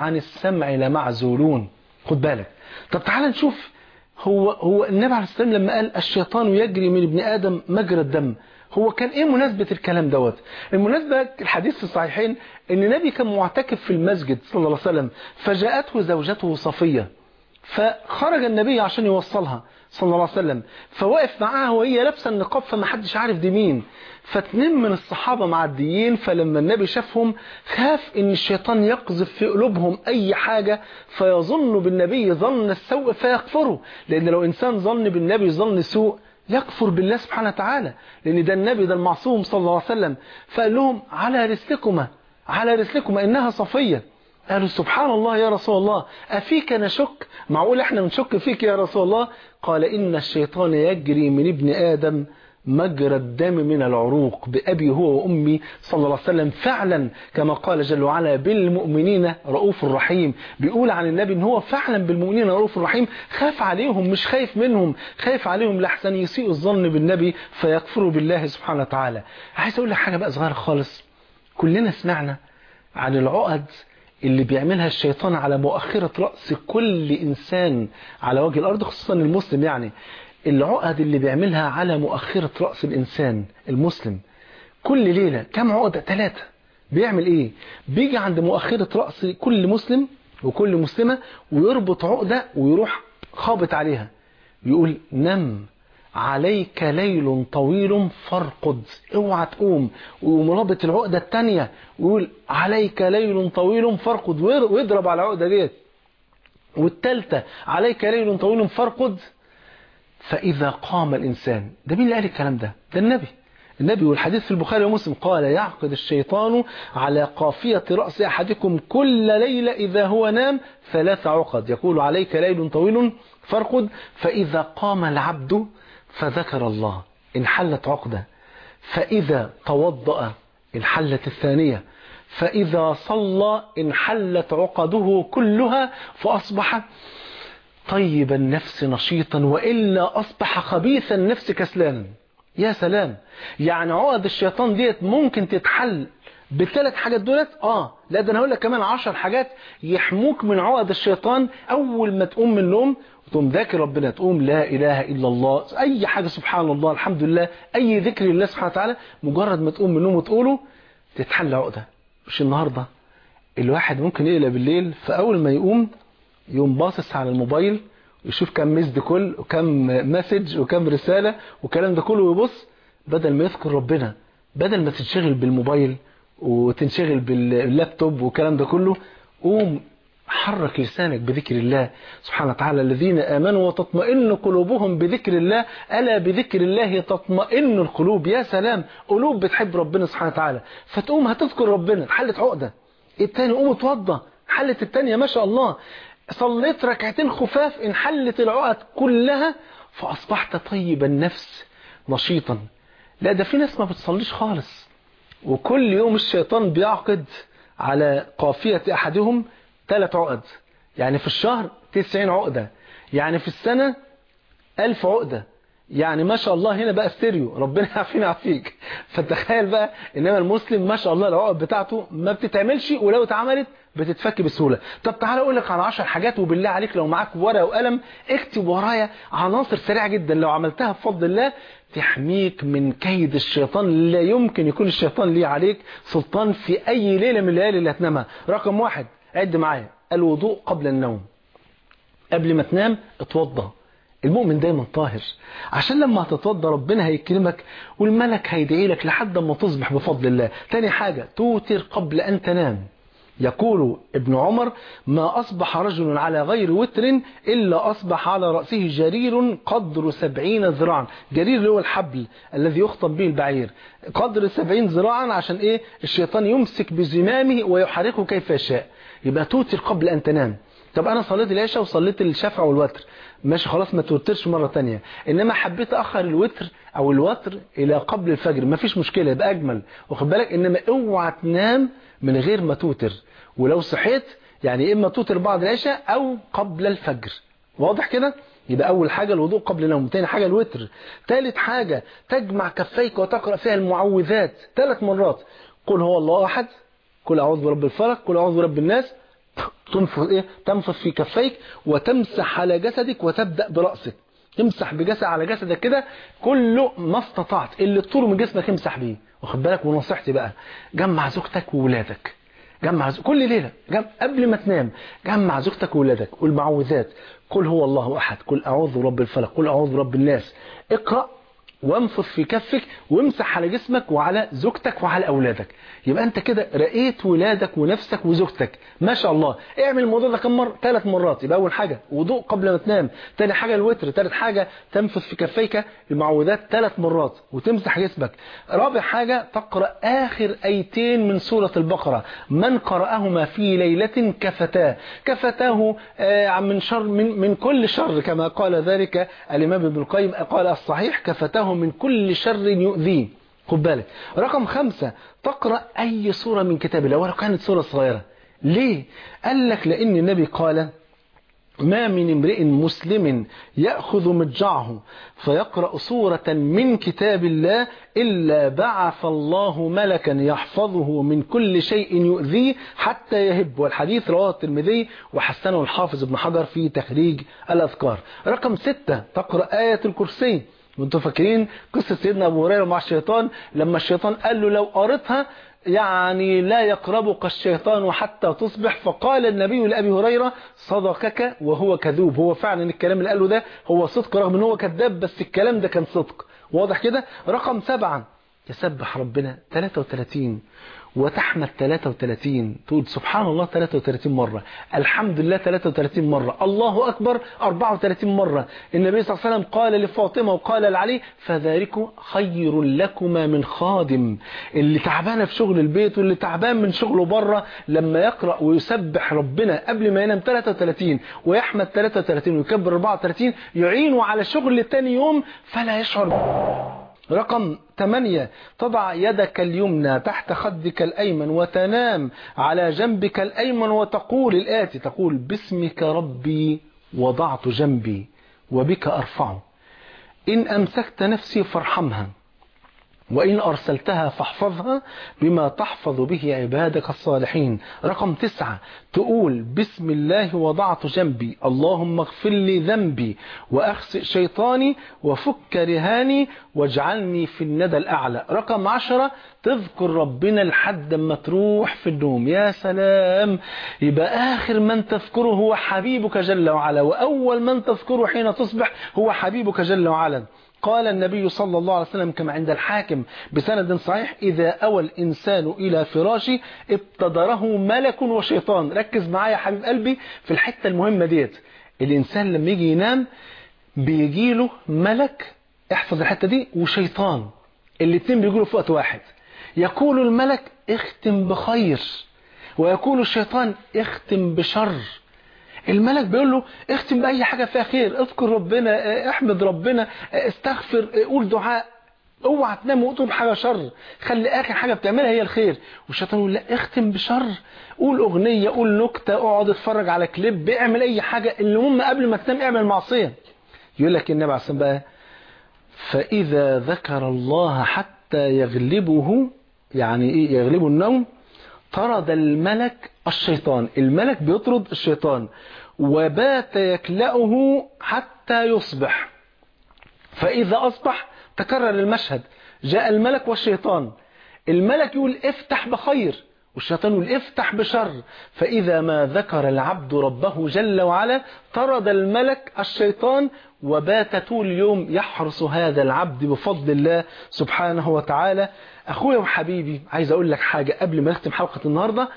عن السمع لمعزولون خد بالك. طب تعال نشوف. هو هو النبي عليه السلام لما قال الشيطان يجري من ابن آدم مجرى الدم. هو كان إيه مناسبة الكلام دوت؟ المناسبة الحديث في الصحيحين إن النبي كان معتكف في المسجد صلى الله عليه وسلم فجاءته زوجته صفية. فخرج النبي عشان يوصلها صلى الله عليه وسلم. فوقف معاها وهي لابسة النقاب فما حدش عارف دي مين. فاتنين من الصحابة معديين فلما النبي شافهم خاف إن الشيطان يقذف في قلوبهم أي حاجة فيظن بالنبي ظن السوء فيكفروا لأن لو إنسان ظن بالنبي ظن سوء يكفر بالله سبحانه وتعالى. لأن ده النبي ده المعصوم صلى الله عليه وسلم. فقال لهم على رسلكما على رسلكما إنها صفية. قالوا سبحان الله يا رسول الله أفيك نشك؟ معقول إحنا نشك فيك يا رسول الله؟ قال إن الشيطان يجري من ابن آدم مجرى الدم من العروق بأبي هو وأمي صلى الله عليه وسلم. فعلا كما قال جل وعلا بالمؤمنين رؤوف رحيم. بيقول عن النبي إن هو فعلا بالمؤمنين رؤوف رحيم. خاف عليهم مش خايف منهم خايف عليهم لحسن يسيء الظن بالنبي فيكفروا بالله سبحانه وتعالى. عايز أقول لك حاجة بقى صغيرة خالص. كلنا سمعنا عن العقد اللي بيعملها الشيطان على مؤخرة رأس كل إنسان على وجه الأرض خصوصا المسلم يعني. العقد اللي بيعملها على مؤخرة رأس الإنسان المسلم كل ليلة كم عقدة؟ ثلاثة. بيعمل إيه؟ بيجي عند مؤخرة رأس كل مسلم وكل مسلمة ويربط عقدة ويروح خابط عليها. يقول نم. عليك ليل طويل فارقد. اوعى تقوم. ويقوم رابط العقدة الثانية ويقول عليك ليل طويل فارقد. ويضرب على العقدة ديت. والثالثة عليك ليل طويل فارقد. فإذا قام الإنسان. ده مين اللي قال الكلام ده؟ ده النبي. النبي والحديث في البخاري ومسلم. قال يعقد الشيطان على قافية رأس أحدكم كل ليلة إذا هو نام ثلاث عقد. يقول عليك ليل طويل فارقد. فإذا قام العبد فذكر الله انحلت عقدة. فإذا توضأ انحلت الثانية. فإذا صلى انحلت عقده كلها فأصبح طيب النفس نشيطا وإلا أصبح خبيث النفس كسلانا يا سلام! يعني عقد الشيطان ديت ممكن تتحل بالثلاث حاجات دولت؟ آه. لا ده أنا هقول لك كمان عشر حاجات يحموك من عقد الشيطان أول ما تقوم من النوم تقوم ذاكر ربنا تقوم لا إله إلا الله أي حاجة سبحان الله الحمد لله أي ذكر لله سبحانه وتعالى مجرد ما تقوم من النوم وتقوله تتحل عقدة. مش النهارده. الواحد ممكن يقلق بالليل فأول ما يقوم يقوم باصص على الموبايل يشوف كم مسد كل وكم مسج وكم رسالة والكلام ده كله ويبص بدل ما يذكر ربنا بدل ما تنشغل بالموبايل وتنشغل باللابتوب والكلام ده كله قوم حرك لسانك بذكر الله سبحانه وتعالى. الذين آمنوا وتطمئن قلوبهم بذكر الله. ألا بذكر الله تطمئن القلوب؟ يا سلام قلوب بتحب ربنا سبحانه وتعالى. فتقوم هتذكر ربنا حلت عقدة. التاني قوم اتوضى حلت التانية ما شاء الله. صليت ركعتين خفاف انحلت العقد كلها فأصبحت طيب النفس نشيطا. لا ده في ناس ما بتصليش خالص. وكل يوم الشيطان بيعقد على قافية أحدهم ثلاث عقد. يعني في الشهر تسعين عقدة. يعني في السنة ألف عقدة. يعني ما شاء الله هنا بقى ستيريو. ربنا يعافينا يعافيك فتخيل بقى إنما المسلم ما شاء الله العقد بتاعته ما بتتعملش ولو اتعملت بتتفك بسهولة. طب تعالى أقول لك على 10 حاجات وبالله عليك لو معاك ورقة وقلم اكتب ورايا عناصر سريعة جدا. لو عملتها بفضل الله تحميك من كيد الشيطان. لا يمكن يكون الشيطان ليه عليك سلطان في أي ليلة من الليالي اللي هتنامها. رقم واحد عد معايا. الوضوء قبل النوم. قبل ما تنام اتوضى. المؤمن دايما طاهر. عشان لما هتتوضى ربنا هيكرمك والملك هيدعي لك لحد ما تصبح بفضل الله. تاني حاجة توتر قبل أن تنام. يقول ابن عمر ما أصبح رجل على غير وتر إلا أصبح على رأسه جرير قدر سبعين ذراعا. جرير اللي هو الحبل الذي يخطب به البعير. قدر سبعين ذراعا عشان إيه؟ الشيطان يمسك بزمامه ويحركه كيف يشاء. يبقى توتر قبل أن تنام. طب أنا صليت العشاء وصليت الشفع والوتر. ماشي خلاص ما توترش مرة تانية. إنما حبيت أخر الوتر أو الوتر إلى قبل الفجر ما فيش مشكلة يبقى أجمل. واخد بالك؟ إنما اوعى تنام من غير ما توتر. ولو صحيت يعني إما توتر بعد العشاء أو قبل الفجر. واضح كده؟ يبقى أول حاجة الوضوء قبل النوم تاني حاجة الوتر. ثالث حاجة تجمع كفيك وتقرأ فيها المعوذات ثلاث مرات. قل هو الله أحد قل أعوذ برب الفلق قل أعوذ برب الناس. تنفض إيه؟ تنفض في كفيك وتمسح على جسدك وتبدأ برأسك. تمسح بجسد على جسدك كده كله ما استطعت اللي تطوله من جسمك امسح بيه. واخد بالك؟ ونصيحتي بقى جمع زوجتك وولادك. جمع ز... كل ليلة جمع... قبل ما تنام جمع زوجتك وولادك والمعوذات. قل هو الله أحد قل أعوذ برب الفلق قل أعوذ برب الناس. اقرأ وانفض في كفك وامسح على جسمك وعلى زوجتك وعلى أولادك. يبقى أنت كده رأيت ولادك ونفسك وزوجتك. ما شاء الله. اعمل الموضوع ده كم مرة؟ ثلاث مرات. يبقى أول حاجة وضوء قبل ما تنام. ثاني حاجة الوتر. ثالث حاجة تنفض في كفيك المعوذات ثلاث مرات وتمسح جسمك. رابع حاجة تقرأ آخر أيتين من سورة البقرة. من قرأهما في ليلة كفتاه. كفتاه آه من شر من, من كل شر كما قال ذلك الإمام ابن القيم. قال الصحيح كفتاه من كل شر يؤذيه خد بالك. رقم خمسة تقرأ أي سورة من كتاب الله ولو كانت سورة صغيرة. ليه؟ قال لك لأن النبي قال ما من امرئ مسلم يأخذ مضجعه فيقرأ سورة من كتاب الله إلا بعث الله ملكا يحفظه من كل شيء يؤذيه حتى يهب. والحديث رواه الترمذي وحسنه الحافظ ابن حجر في تخريج الأذكار. رقم ستة تقرأ آية الكرسي. وانتوا فاكرين قصة سيدنا أبو هريرة مع الشيطان لما الشيطان قال له لو قريتها يعني لا يقربك الشيطان حتى تصبح. فقال النبي لأبي هريرة صدقك وهو كذوب. هو فعلا الكلام اللي قاله ده هو صدق رغم إن هو كذاب بس الكلام ده كان صدق. واضح كده؟ رقم سبعة. يسبح ربنا 33 وتحمد 33 تقول سبحان الله 33 مرة. الحمد لله 33 مرة. الله أكبر 34 مرة. النبي صلى الله عليه وسلم قال لفاطمة وقال لعلي فذلك خير لكما من خادم. اللي تعبانة في شغل البيت واللي تعبان من شغله بره لما يقرأ ويسبح ربنا قبل ما ينام 33 ويحمد 33 ويكبر 34 يعينه على شغل تاني يوم فلا يشعر رقم 8 تضع يدك اليمنى تحت خدك الأيمن وتنام على جنبك الأيمن وتقول الآتي تقول باسمك ربي وضعت جنبي وبك أرفعه. إن أمسكت نفسي فارحمها. وإن أرسلتها فاحفظها بما تحفظ به عبادك الصالحين. رقم تسعة تقول بسم الله وضعت جنبي اللهم اغفر لي ذنبي وأخسئ شيطاني وفك رهاني واجعلني في الندى الأعلى. رقم عشرة تذكر ربنا لحد ما تروح في النوم. يا سلام. يبقى آخر من تذكره هو حبيبك جل وعلا وأول من تذكره حين تصبح هو حبيبك جل وعلا. قال النبي صلى الله عليه وسلم كما عند الحاكم بسند صحيح إذا أوى الإنسان إلى فراشه ابتدره ملك وشيطان. ركز معايا يا حبيب قلبي في الحتة المهمة ديت. الإنسان لما يجي ينام بيجيله ملك احفظ الحتة دي وشيطان. الاثنين بيجيله في وقت واحد. يقول الملك اختم بخير ويقول الشيطان اختم بشر. الملك بيقول له اختم بأي حاجة فيها خير اذكر ربنا احمد ربنا استغفر قول دعاء اوعى تنام وتقول حاجة شر. خلي آخر حاجة بتعملها هي الخير. والشيطان يقول لا اختم بشر. قول أغنية قول نكتة اقعد اتفرج على كليب اعمل أي حاجة. المهم قبل ما تنام اعمل معصية. يقول لك النبي عليه بقى فإذا ذكر الله حتى يغلبه يعني إيه؟ يغلبه النوم طرد الملك الشيطان. الملك بيطرد الشيطان. وبات يكلأه حتى يصبح. فإذا أصبح تكرر المشهد. جاء الملك والشيطان. الملك يقول افتح بخير والشيطان يقول افتح بشر. فإذا ما ذكر العبد ربه جل وعلا طرد الملك الشيطان وبات طول اليوم يحرس هذا العبد بفضل الله سبحانه وتعالى. أخويا وحبيبي عايز أقول لك حاجة قبل ما نختم حلقة النهاردة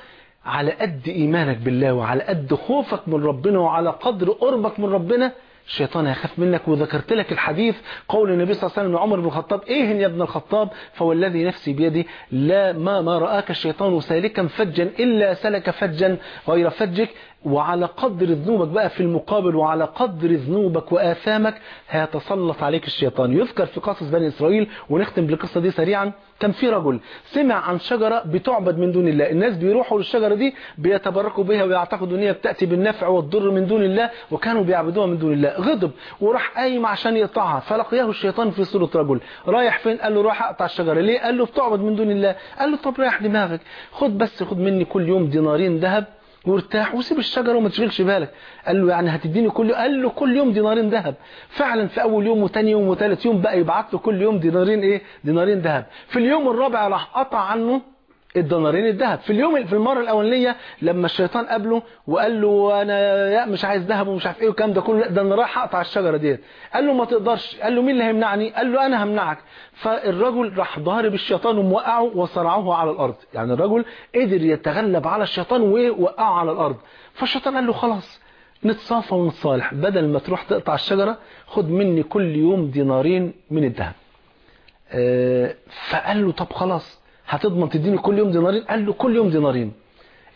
على قد إيمانك بالله وعلى قد خوفك من ربنا وعلى قدر قربك من ربنا الشيطان هيخاف منك. وذكرت لك الحديث قول النبي صلى الله عليه وسلم لعمر بن الخطاب إيه يا ابن الخطاب؟ فوالذي نفسي بيدي لا ما ما رآك الشيطان سالكا فجا إلا سلك فجا غير فجك. وعلى قدر ذنوبك بقى في المقابل وعلى قدر ذنوبك وآثامك هيتسلط عليك الشيطان. يذكر في قصص بني إسرائيل ونختم بالقصة دي سريعا. كان في رجل سمع عن شجرة بتعبد من دون الله. الناس بيروحوا للشجرة دي بيتبركوا بها ويعتقدوا إن هي بتأتي بالنفع والضر من دون الله وكانوا بيعبدوها من دون الله. غضب وراح قايم عشان يقطعها. فلقياه الشيطان في صورة رجل. رايح فين؟ قال له رايح أقطع الشجرة. ليه؟ قال له بتعبد من دون الله. قال له طب رايح دماغك. خد بس خد مني كل يوم دينارين ذهب وارتاح وسيب الشجرة وما تشغلش بالك. قال له يعني هتديني كل قال له كل يوم دينارين ذهب. فعلا في أول يوم وتاني يوم وتالت يوم بقى يبعت له كل يوم دينارين إيه؟ دينارين ذهب. في اليوم الرابع راح قطع عنه الدنارين الذهب. في اليوم في المرة الأولانية لما الشيطان قابله وقال له أنا مش عايز ذهب ومش عارف إيه والكلام ده كله ده أنا رايح أقطع الشجرة ديت. قال له ما تقدرش. قال له مين اللي هيمنعني؟ قال له أنا همنعك. فالرجل راح ضارب الشيطان وموقعه وصرعه على الأرض. يعني الرجل قدر يتغلب على الشيطان ووقعه على الأرض. فالشيطان قال له خلاص نتصافى ونتصالح. بدل ما تروح تقطع الشجرة خد مني كل يوم دينارين من الذهب. فقال له طب خلاص. هتضمن تديني كل يوم دينارين؟ قال له كل يوم دينارين.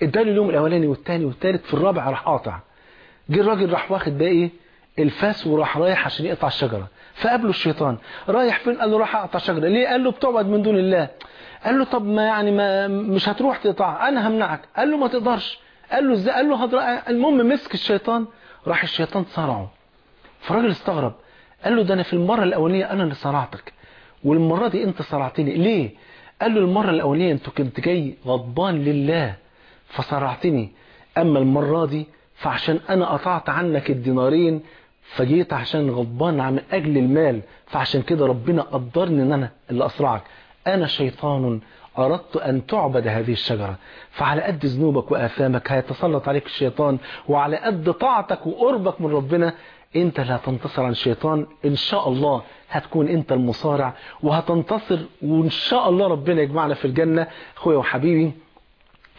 اداله اليوم الأولاني والثاني والثالث في الرابع راح قاطع. جه الراجل راح واخد بقى إيه؟ الفاس وراح رايح عشان يقطع الشجرة. فقابله الشيطان. رايح فين؟ قال له راح أقطع الشجرة. ليه؟ قال له بتعبد من دون الله. قال له طب ما يعني ما مش هتروح تقطع أنا همنعك. قال له ما تقدرش. قال له إزاي؟ قال له هضر... المهم مسك الشيطان راح الشيطان صرعه. فالراجل استغرب. قال له ده أنا في المرة الأولانية أنا اللي صرعتك والمرة دي أنت صرعتني. ليه؟ قال له المرة الأولانية أنت كنت جاي غضبان لله فصرعتني أما المرة دي فعشان أنا قطعت عنك الدينارين فجيت عشان غضبان عن أجل المال فعشان كده ربنا قدرني أن أنا اللي أسرعك. أنا شيطان أردت أن تعبد هذه الشجرة. فعلى قد ذنوبك وآثامك هيتسلط عليك الشيطان وعلى قد طاعتك وقربك من ربنا انت اللي هتنتصر على الشيطان إن شاء الله هتكون انت المصارع وهتنتصر وإن شاء الله ربنا يجمعنا في الجنة. أخويا وحبيبي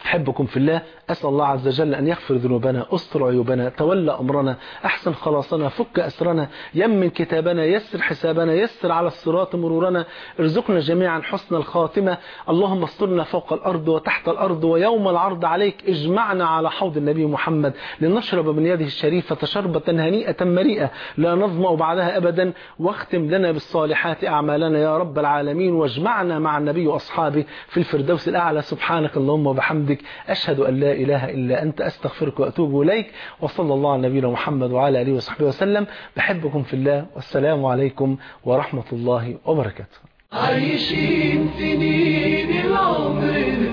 أحبكم في الله. أسأل الله عز وجل أن يغفر ذنوبنا أستر عيوبنا تولى أمرنا أحسن خلاصنا فك أسرنا يمن كتابنا يسر حسابنا يسر على الصراط مرورنا. ارزقنا جميعا حسن الخاتمة. اللهم استرنا فوق الأرض وتحت الأرض ويوم العرض عليك. اجمعنا على حوض النبي محمد. لنشرب من يده الشريفة شربة هنيئة مريئة. لا نظمأ بعدها أبدا. واختم لنا بالصالحات أعمالنا يا رب العالمين. واجمعنا مع النبي وأصحابه في الفردوس الأعلى. سبحانك اللهم وبحمدك أشهد أن لا إله إلا أنت أستغفرك وأتوب إليك وصلى الله على نبينا محمد وعلى آله وصحبه وسلم. بحبكم في الله والسلام عليكم ورحمة الله وبركاته. عايشين سنين العمر.